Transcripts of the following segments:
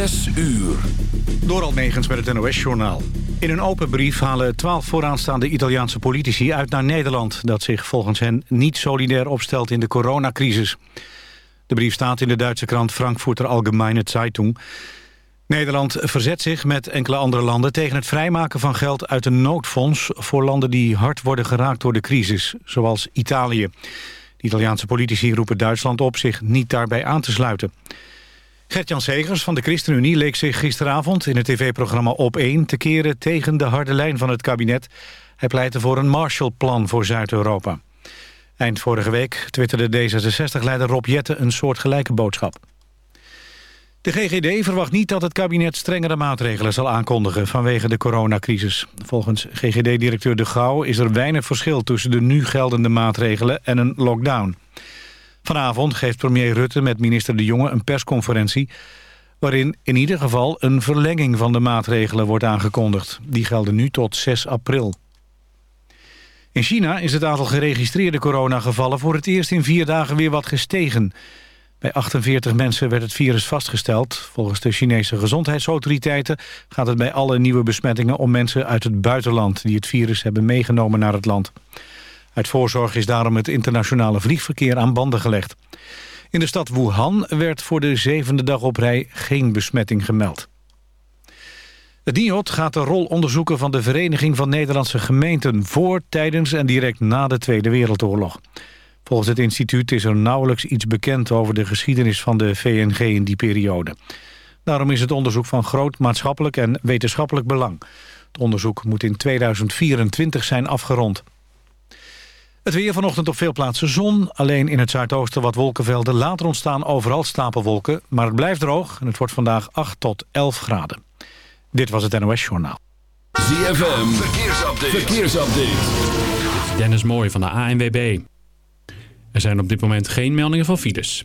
Zes uur. Door Almegens met het NOS-journaal. In een open brief halen twaalf vooraanstaande Italiaanse politici uit naar Nederland... dat zich volgens hen niet solidair opstelt in de coronacrisis. De brief staat in de Duitse krant Frankfurter Allgemeine Zeitung. Nederland verzet zich met enkele andere landen tegen het vrijmaken van geld uit een noodfonds... voor landen die hard worden geraakt door de crisis, zoals Italië. De Italiaanse politici roepen Duitsland op zich niet daarbij aan te sluiten. Gert-Jan Segers van de ChristenUnie leek zich gisteravond in het tv-programma Op1 te keren tegen de harde lijn van het kabinet. Hij pleitte voor een Marshallplan voor Zuid-Europa. Eind vorige week twitterde D66-leider Rob Jette een soortgelijke boodschap. De GGD verwacht niet dat het kabinet strengere maatregelen zal aankondigen vanwege de coronacrisis. Volgens GGD-directeur De Gouw is er weinig verschil tussen de nu geldende maatregelen en een lockdown. Vanavond geeft premier Rutte met minister De Jonge een persconferentie... waarin in ieder geval een verlenging van de maatregelen wordt aangekondigd. Die gelden nu tot 6 april. In China is het aantal geregistreerde coronagevallen... voor het eerst in vier dagen weer wat gestegen. Bij 48 mensen werd het virus vastgesteld. Volgens de Chinese gezondheidsautoriteiten gaat het bij alle nieuwe besmettingen... om mensen uit het buitenland die het virus hebben meegenomen naar het land. Uit voorzorg is daarom het internationale vliegverkeer aan banden gelegd. In de stad Wuhan werd voor de zevende dag op rij geen besmetting gemeld. Het NIOD gaat de rol onderzoeken van de Vereniging van Nederlandse Gemeenten... voor, tijdens en direct na de Tweede Wereldoorlog. Volgens het instituut is er nauwelijks iets bekend over de geschiedenis van de VNG in die periode. Daarom is het onderzoek van groot maatschappelijk en wetenschappelijk belang. Het onderzoek moet in 2024 zijn afgerond. Het weer vanochtend op veel plaatsen zon. Alleen in het zuidoosten wat wolkenvelden. Later ontstaan overal stapelwolken. Maar het blijft droog en het wordt vandaag 8 tot 11 graden. Dit was het NOS Journaal. ZFM, verkeersupdate. verkeersupdate. Dennis Mooij van de ANWB. Er zijn op dit moment geen meldingen van files.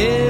Is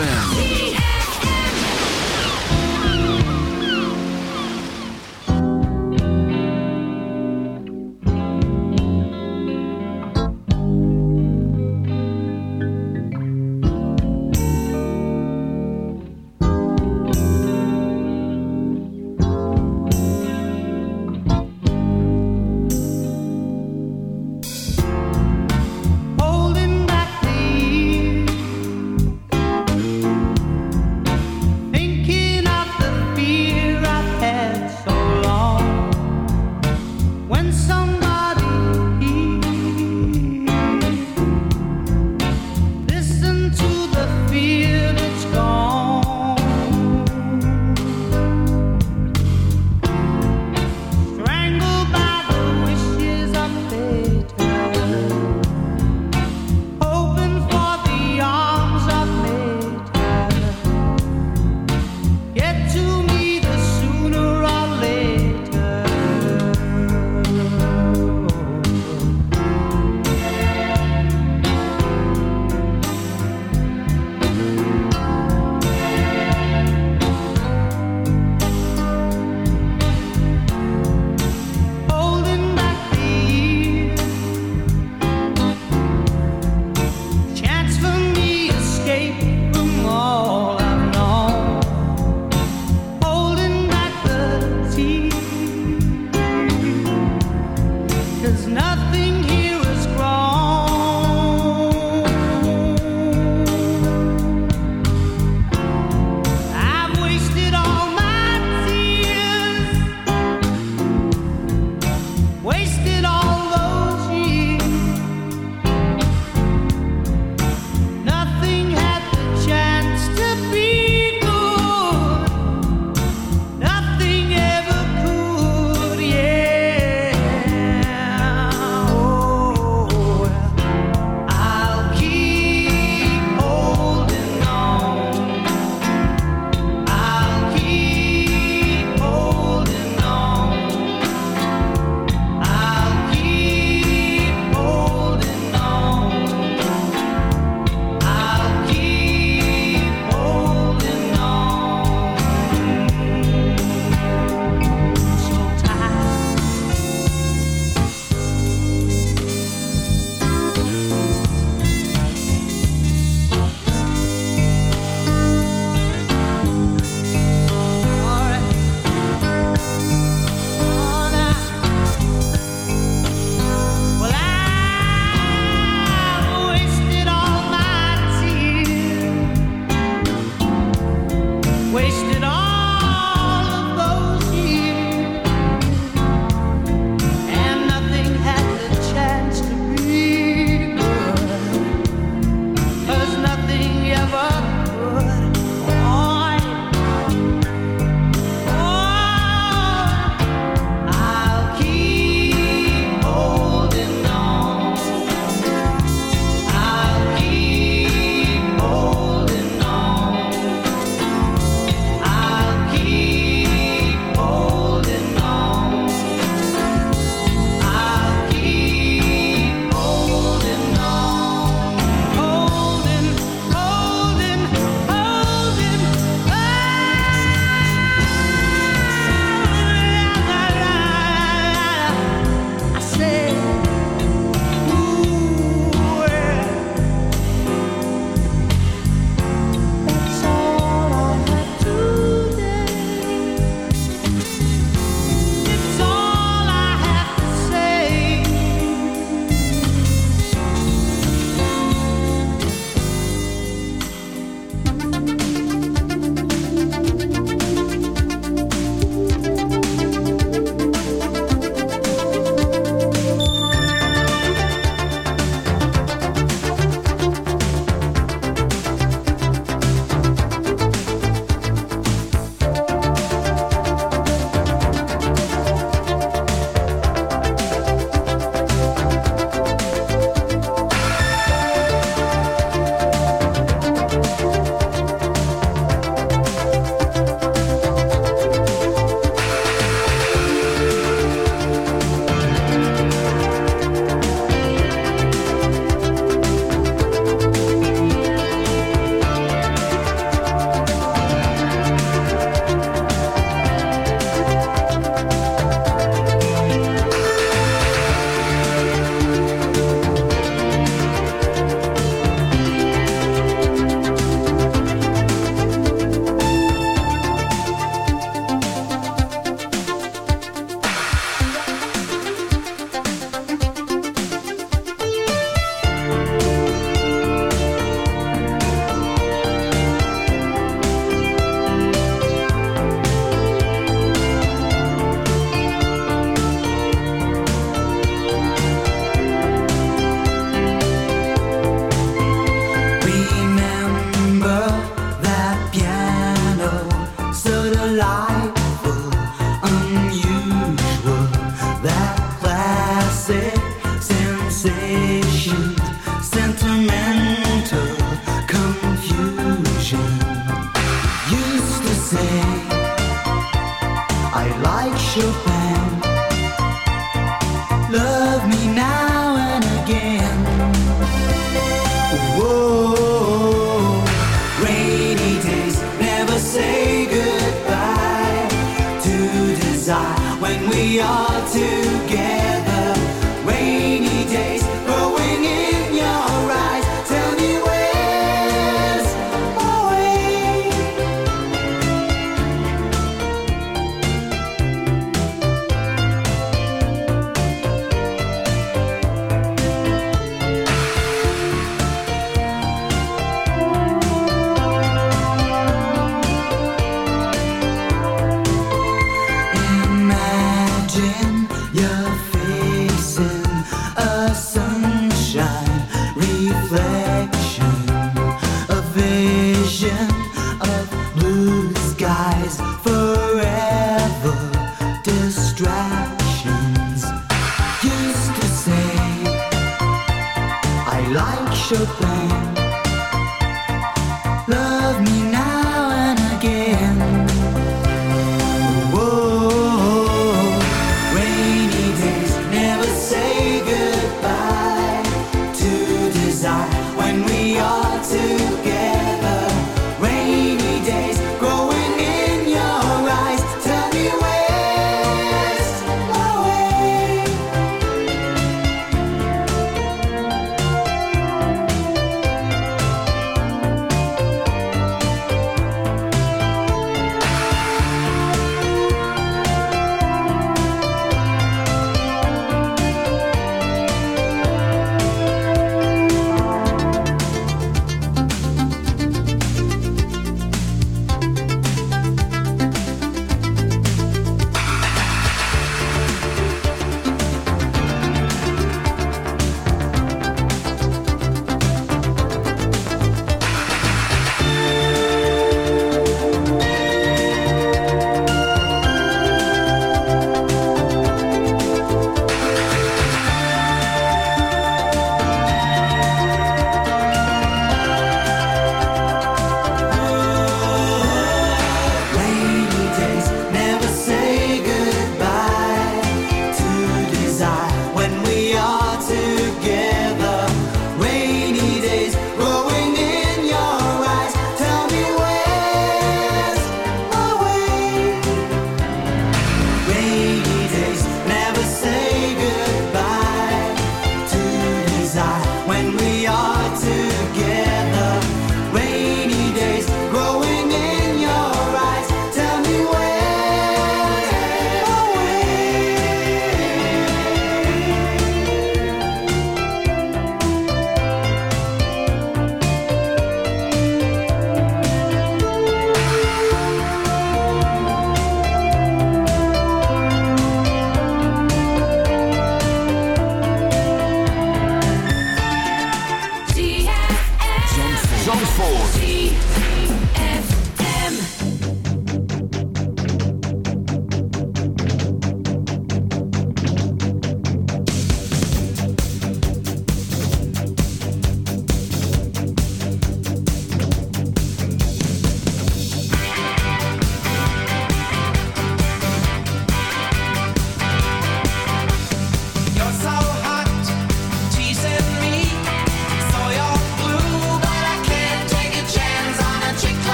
ZFM.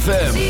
ZFM.